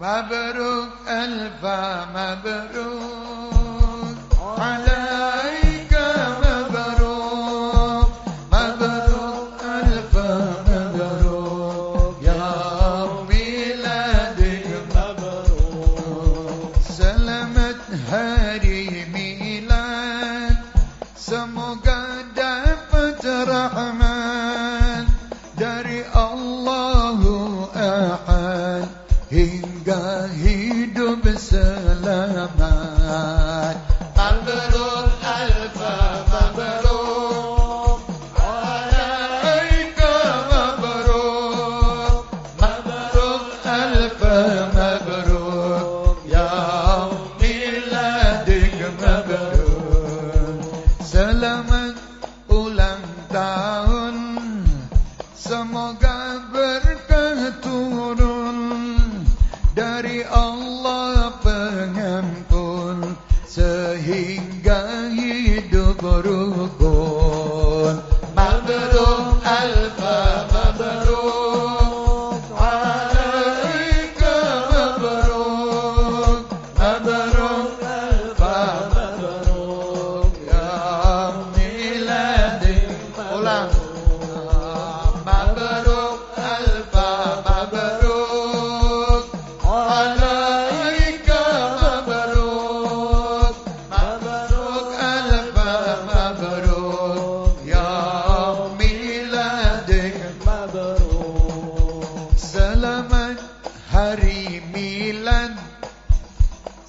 مبروك ألف مبروك. عليك مبروك مبروك ألف مبروك. يوم ميلادك مبروك. سلامة هاري ميلاد سمو دفت رحمن. داري الله أحد hingga hidup selamat Bangarul Alfa Semoga ber hingga hidup berukun Mabruk Alfa Mabruk Alaika Mabruk Mabruk Alfa Mabruk Ya Miladi Ulang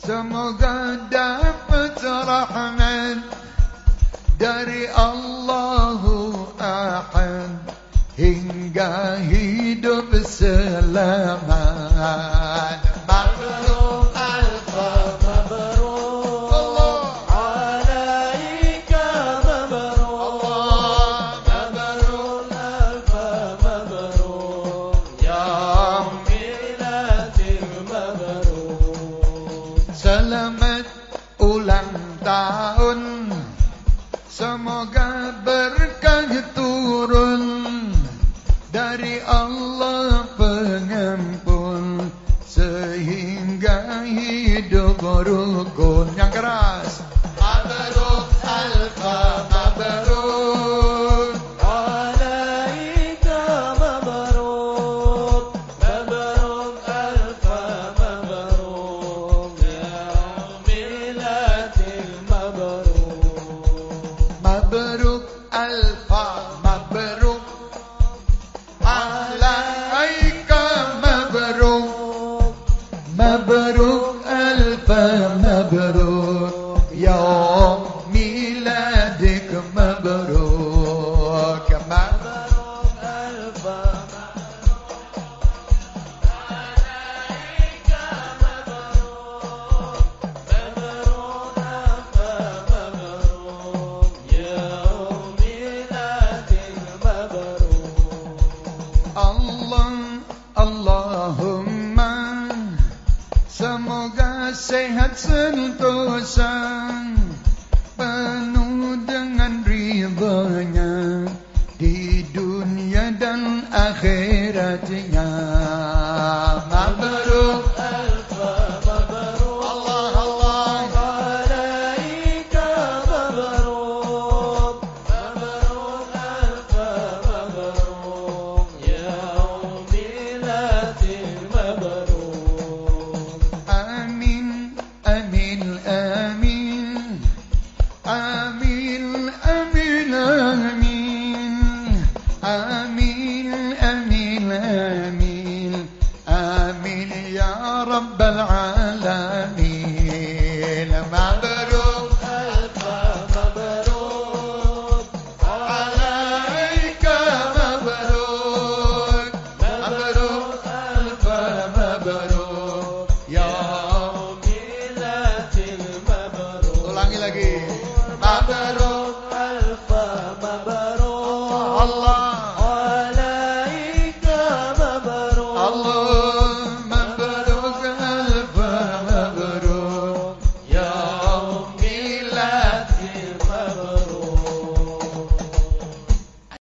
Semoga dapat rahmat Dari Allahu Selamat ulang tahun. Semoga berkah turun Dari Allah pengampun Sehingga hidup rukun Yang keras 有 Semoga sehat sentosa Penuh dengan ridhonya Di dunia dan akhiratnya رب العالمين. مبروك. ألف مبروك. عليك مبروك. مبروك. ألف مبروك يا ميلاد المبروك. مبروك